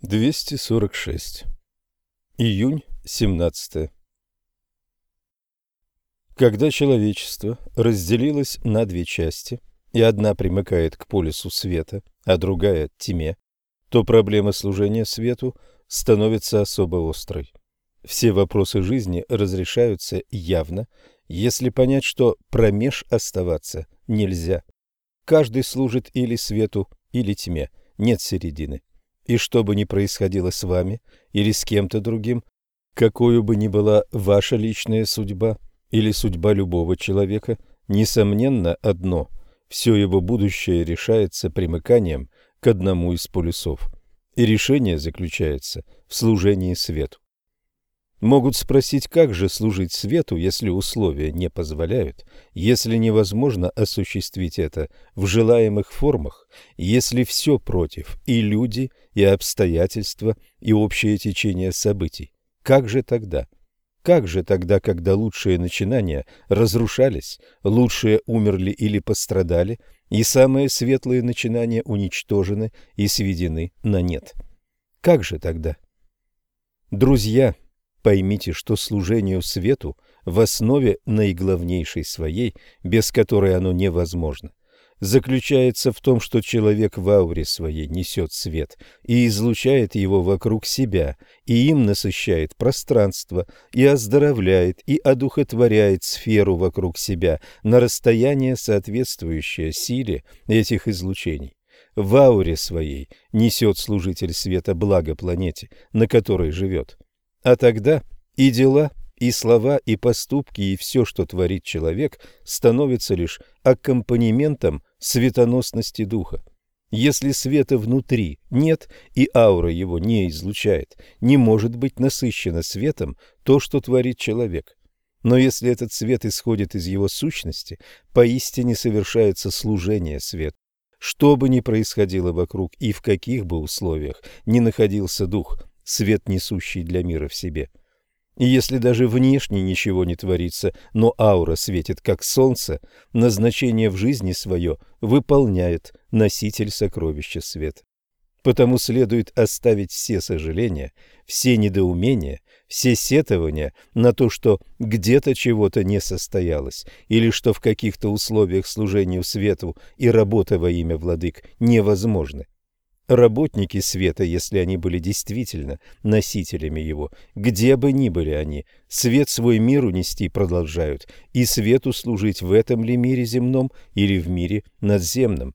246. Июнь 17. Когда человечество разделилось на две части, и одна примыкает к полюсу света, а другая – тьме, то проблема служения свету становится особо острой. Все вопросы жизни разрешаются явно, если понять, что промеж оставаться нельзя. Каждый служит или свету, или тьме, нет середины. И что бы ни происходило с вами или с кем-то другим, какую бы ни была ваша личная судьба или судьба любого человека, несомненно одно – все его будущее решается примыканием к одному из полюсов, и решение заключается в служении свету. Могут спросить, как же служить свету, если условия не позволяют, если невозможно осуществить это в желаемых формах, если все против, и люди, и обстоятельства, и общее течение событий. Как же тогда? Как же тогда, когда лучшие начинания разрушались, лучшие умерли или пострадали, и самые светлые начинания уничтожены и сведены на нет? Как же тогда? Друзья, Поймите, что служению свету в основе наиглавнейшей своей, без которой оно невозможно, заключается в том, что человек в ауре своей несет свет и излучает его вокруг себя, и им насыщает пространство, и оздоровляет, и одухотворяет сферу вокруг себя на расстояние, соответствующее силе этих излучений. В ауре своей несет служитель света благо планете, на которой живет. А тогда и дела, и слова, и поступки, и все, что творит человек, становится лишь аккомпанементом светоносности духа. Если света внутри нет и аура его не излучает, не может быть насыщено светом то, что творит человек. Но если этот свет исходит из его сущности, поистине совершается служение свету. Что бы ни происходило вокруг и в каких бы условиях ни находился дух, свет, несущий для мира в себе. И если даже внешне ничего не творится, но аура светит как солнце, назначение в жизни свое выполняет носитель сокровища света. Потому следует оставить все сожаления, все недоумения, все сетования на то, что где-то чего-то не состоялось, или что в каких-то условиях служению свету и работа во имя владык невозможны. Работники света, если они были действительно носителями его, где бы ни были они, свет свой миру нести продолжают, и свету служить в этом ли мире земном или в мире надземном.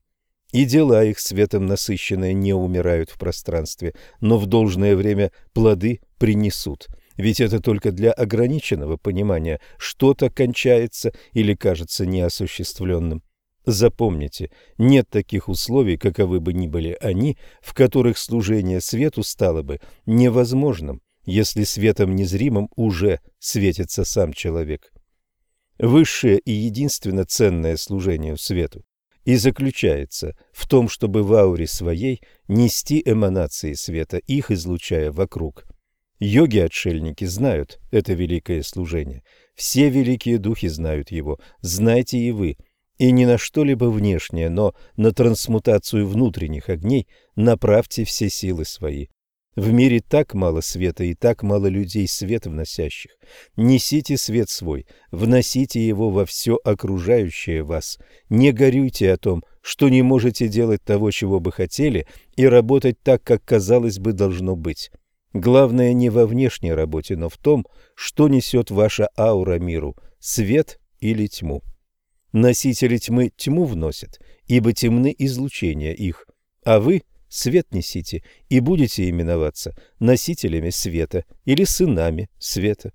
И дела их светом насыщенные не умирают в пространстве, но в должное время плоды принесут. Ведь это только для ограниченного понимания что-то кончается или кажется неосуществленным. Запомните, нет таких условий, каковы бы ни были они, в которых служение свету стало бы невозможным, если светом незримым уже светится сам человек. Высшее и единственно ценное служение свету и заключается в том, чтобы в ауре своей нести эманации света, их излучая вокруг. Йоги-отшельники знают это великое служение. Все великие духи знают его. Знайте и вы – и не на что-либо внешнее, но на трансмутацию внутренних огней направьте все силы свои. В мире так мало света и так мало людей свет вносящих. Несите свет свой, вносите его во все окружающее вас. Не горюйте о том, что не можете делать того, чего бы хотели, и работать так, как казалось бы должно быть. Главное не во внешней работе, но в том, что несет ваша аура миру – свет или тьму. Носители тьмы тьму вносят, ибо темны излучения их, а вы свет несите и будете именоваться носителями света или сынами света.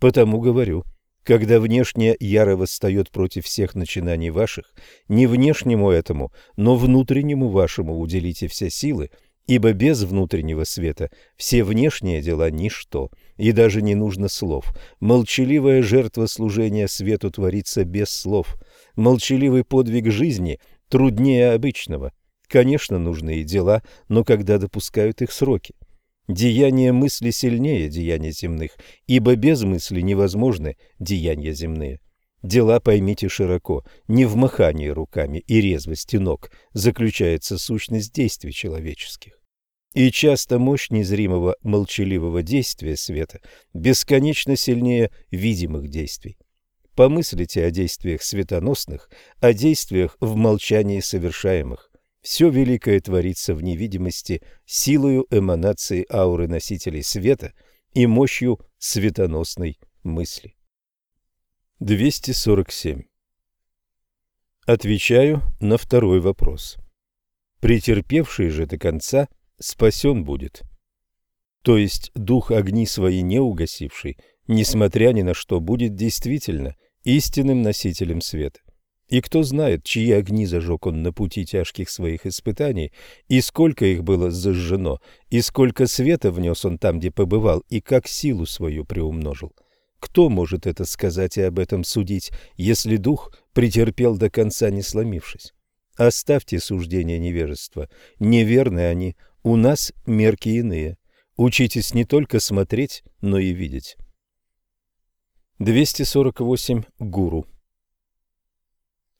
Потому говорю, когда внешнее яро восстает против всех начинаний ваших, не внешнему этому, но внутреннему вашему уделите все силы, ибо без внутреннего света все внешние дела – ничто – и даже не нужно слов. Молчаливая жертва служения свету творится без слов. Молчаливый подвиг жизни труднее обычного. Конечно, нужны и дела, но когда допускают их сроки. Деяния мысли сильнее деяний земных, ибо без мысли невозможны деяния земные. Дела поймите широко, не в махании руками и резвости ног заключается сущность действий человеческих. И часто мощь незримого молчаливого действия света бесконечно сильнее видимых действий. Помыслите о действиях светоносных, о действиях в молчании совершаемых. Все великое творится в невидимости силою эманации ауры носителей света и мощью светоносной мысли. 247. Отвечаю на второй вопрос. Претерпевший же до конца спасен будет. То есть дух огни свои не угасивший, несмотря ни на что, будет действительно истинным носителем света. И кто знает, чьи огни зажег он на пути тяжких своих испытаний, и сколько их было зажжено, и сколько света внес он там, где побывал, и как силу свою приумножил. Кто может это сказать и об этом судить, если дух претерпел до конца, не сломившись? Оставьте суждения невежества. Неверны они. У нас мерки иные. Учитесь не только смотреть, но и видеть. 248. Гуру.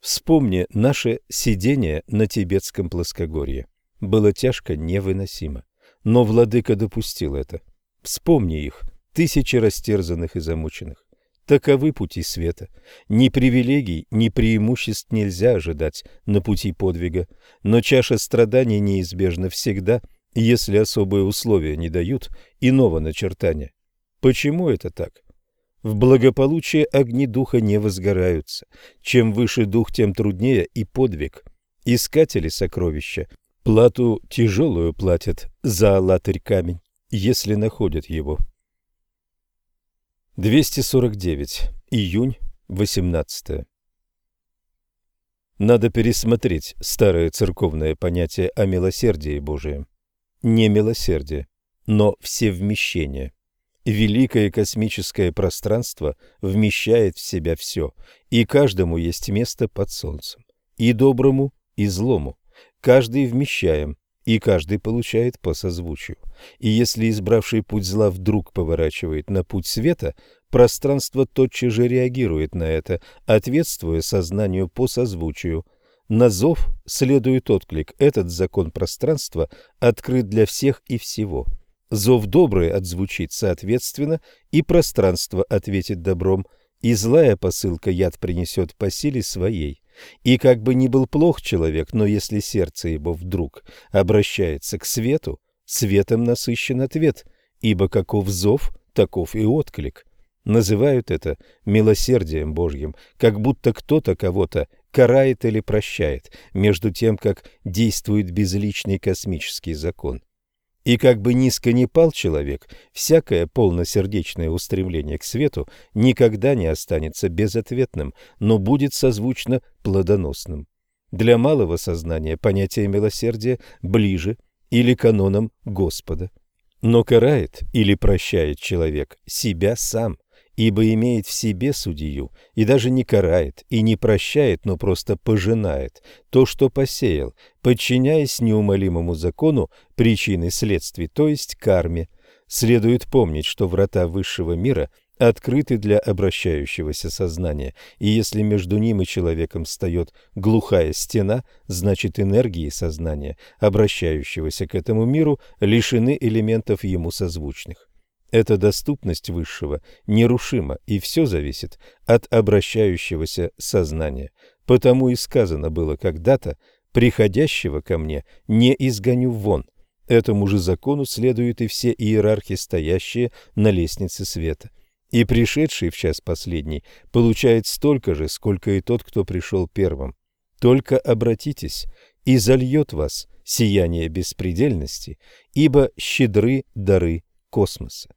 Вспомни наше сидение на тибетском плоскогорье. Было тяжко, невыносимо. Но владыка допустил это. Вспомни их, тысячи растерзанных и замученных. Таковы пути света. Ни привилегий, ни преимуществ нельзя ожидать на пути подвига, но чаша страданий неизбежна всегда, если особые условия не дают иного начертания. Почему это так? В благополучие огни духа не возгораются. Чем выше дух, тем труднее и подвиг. Искатели сокровища плату тяжелую платят за алатырь камень, если находят его. 249. Июнь, 18. Надо пересмотреть старое церковное понятие о милосердии Божием. Не милосердие, но всевмещение. Великое космическое пространство вмещает в себя все, и каждому есть место под солнцем, и доброму, и злому. Каждый вмещаем, и каждый получает по созвучию. И если избравший путь зла вдруг поворачивает на путь света, пространство тотчас же реагирует на это, ответствуя сознанию по созвучию. На зов следует отклик. Этот закон пространства открыт для всех и всего. Зов добрый отзвучит соответственно, и пространство ответит добром, и злая посылка яд принесет по силе своей. И как бы ни был плох человек, но если сердце его вдруг обращается к свету, светом насыщен ответ, ибо каков зов, таков и отклик. Называют это милосердием Божьим, как будто кто-то кого-то карает или прощает, между тем, как действует безличный космический закон. И как бы низко ни пал человек, всякое полносердечное устремление к свету никогда не останется безответным, но будет созвучно плодоносным. Для малого сознания понятие милосердия ближе или канонам Господа. Но карает или прощает человек себя сам, ибо имеет в себе судью, и даже не карает, и не прощает, но просто пожинает то, что посеял, подчиняясь неумолимому закону причины следствий, то есть карме. Следует помнить, что врата высшего мира открыты для обращающегося сознания, и если между ним и человеком встает глухая стена, значит энергии сознания, обращающегося к этому миру, лишены элементов ему созвучных. Эта доступность высшего нерушима, и все зависит от обращающегося сознания. Потому и сказано было когда-то «приходящего ко мне не изгоню вон». Этому же закону следуют и все иерархи, стоящие на лестнице света. И пришедший в час последний получает столько же, сколько и тот, кто пришел первым. Только обратитесь, и зальет вас сияние беспредельности, ибо щедры дары космоса.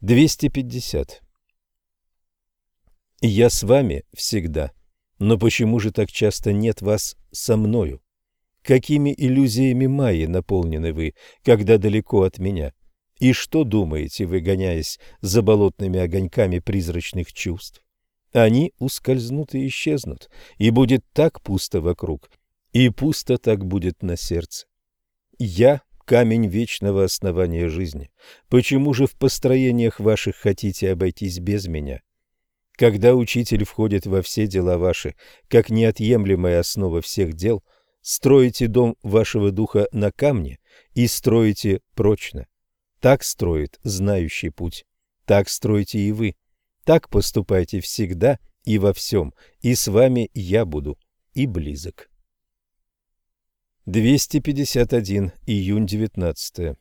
250. Я с вами всегда, но почему же так часто нет вас со мною? Какими иллюзиями Майи наполнены вы, когда далеко от меня? И что думаете, вы, гоняясь за болотными огоньками призрачных чувств? Они ускользнут и исчезнут, и будет так пусто вокруг, и пусто так будет на сердце. Я камень вечного основания жизни. Почему же в построениях ваших хотите обойтись без меня? Когда учитель входит во все дела ваши, как неотъемлемая основа всех дел, строите дом вашего духа на камне и строите прочно. Так строит знающий путь. Так стройте и вы. Так поступайте всегда и во всем, и с вами я буду и близок. 251. Июнь 19.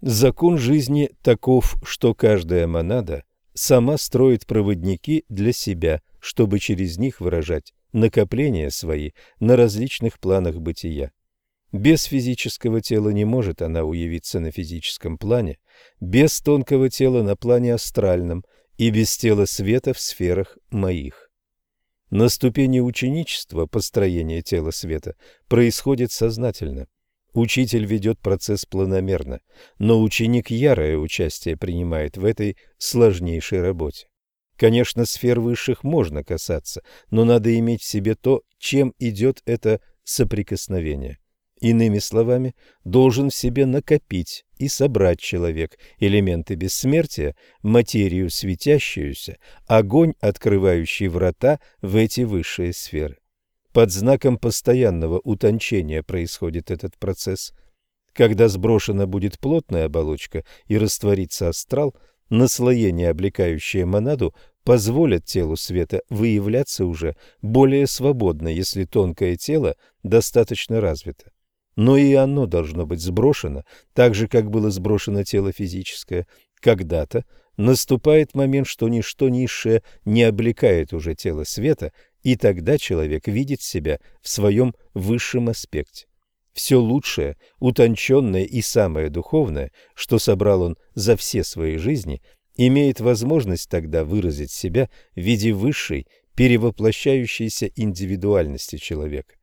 Закон жизни таков, что каждая монада сама строит проводники для себя, чтобы через них выражать накопления свои на различных планах бытия. Без физического тела не может она уявиться на физическом плане, без тонкого тела на плане астральном и без тела света в сферах моих. На ступени ученичества построение тела света происходит сознательно. Учитель ведет процесс планомерно, но ученик ярое участие принимает в этой сложнейшей работе. Конечно, сфер высших можно касаться, но надо иметь в себе то, чем идет это соприкосновение. Иными словами, должен в себе накопить и собрать человек элементы бессмертия, материю светящуюся, огонь, открывающий врата в эти высшие сферы. Под знаком постоянного утончения происходит этот процесс. Когда сброшена будет плотная оболочка и растворится астрал, наслоение, облекающее монаду, позволят телу света выявляться уже более свободно, если тонкое тело достаточно развито но и оно должно быть сброшено, так же, как было сброшено тело физическое. Когда-то наступает момент, что ничто низшее не облекает уже тело света, и тогда человек видит себя в своем высшем аспекте. Все лучшее, утонченное и самое духовное, что собрал он за все свои жизни, имеет возможность тогда выразить себя в виде высшей, перевоплощающейся индивидуальности человека.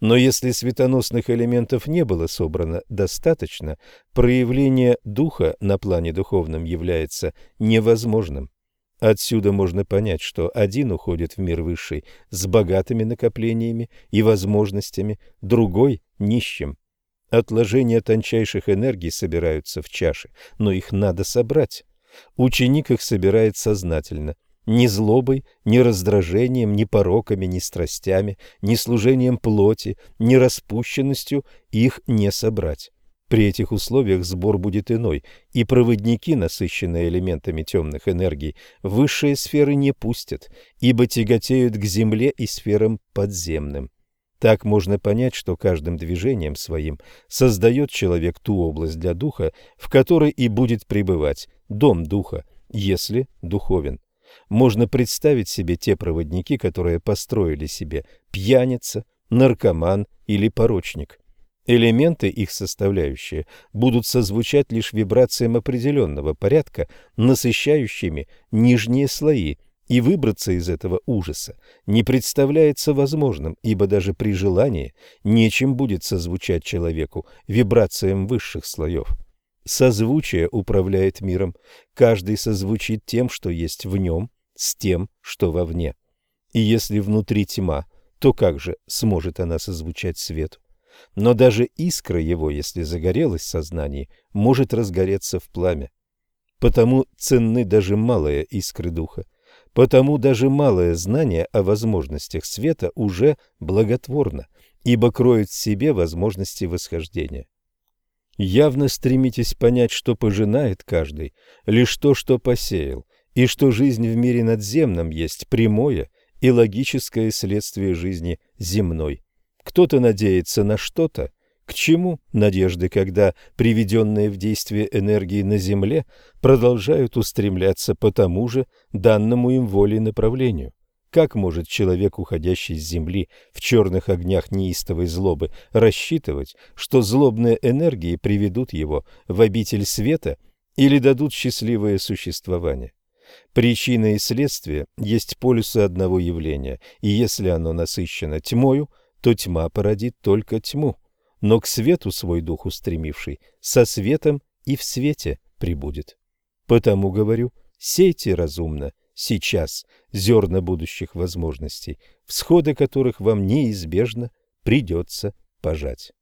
Но если светоносных элементов не было собрано достаточно, проявление духа на плане духовном является невозможным. Отсюда можно понять, что один уходит в мир высший с богатыми накоплениями и возможностями, другой – нищим. Отложения тончайших энергий собираются в чаше, но их надо собрать. Ученик их собирает сознательно, ни злобой, ни раздражением, ни пороками, ни страстями, ни служением плоти, ни распущенностью их не собрать. При этих условиях сбор будет иной, и проводники, насыщенные элементами темных энергий, высшие сферы не пустят, ибо тяготеют к земле и сферам подземным. Так можно понять, что каждым движением своим создает человек ту область для духа, в которой и будет пребывать, дом духа, если духовен можно представить себе те проводники, которые построили себе пьяница, наркоман или порочник. Элементы, их составляющие, будут созвучать лишь вибрациям определенного порядка, насыщающими нижние слои, и выбраться из этого ужаса не представляется возможным, ибо даже при желании нечем будет созвучать человеку вибрациям высших слоев. Созвучие управляет миром, каждый созвучит тем, что есть в нем, с тем, что вовне. И если внутри тьма, то как же сможет она созвучать свету? Но даже искра его, если загорелась в сознании, может разгореться в пламя. Потому ценны даже малые искры духа. Потому даже малое знание о возможностях света уже благотворно, ибо кроет в себе возможности восхождения. Явно стремитесь понять, что пожинает каждый, лишь то, что посеял, и что жизнь в мире надземном есть прямое и логическое следствие жизни земной. Кто-то надеется на что-то, к чему надежды, когда приведенные в действие энергии на Земле продолжают устремляться по тому же данному им воле направлению? Как может человек, уходящий с Земли в черных огнях неистовой злобы, рассчитывать, что злобные энергии приведут его в обитель света или дадут счастливое существование? Причина и следствие есть полюсы одного явления, и если оно насыщено тьмою, то тьма породит только тьму, но к свету свой дух устремивший со светом и в свете прибудет. Потому говорю, сейте разумно сейчас зерна будущих возможностей, всходы которых вам неизбежно придется пожать.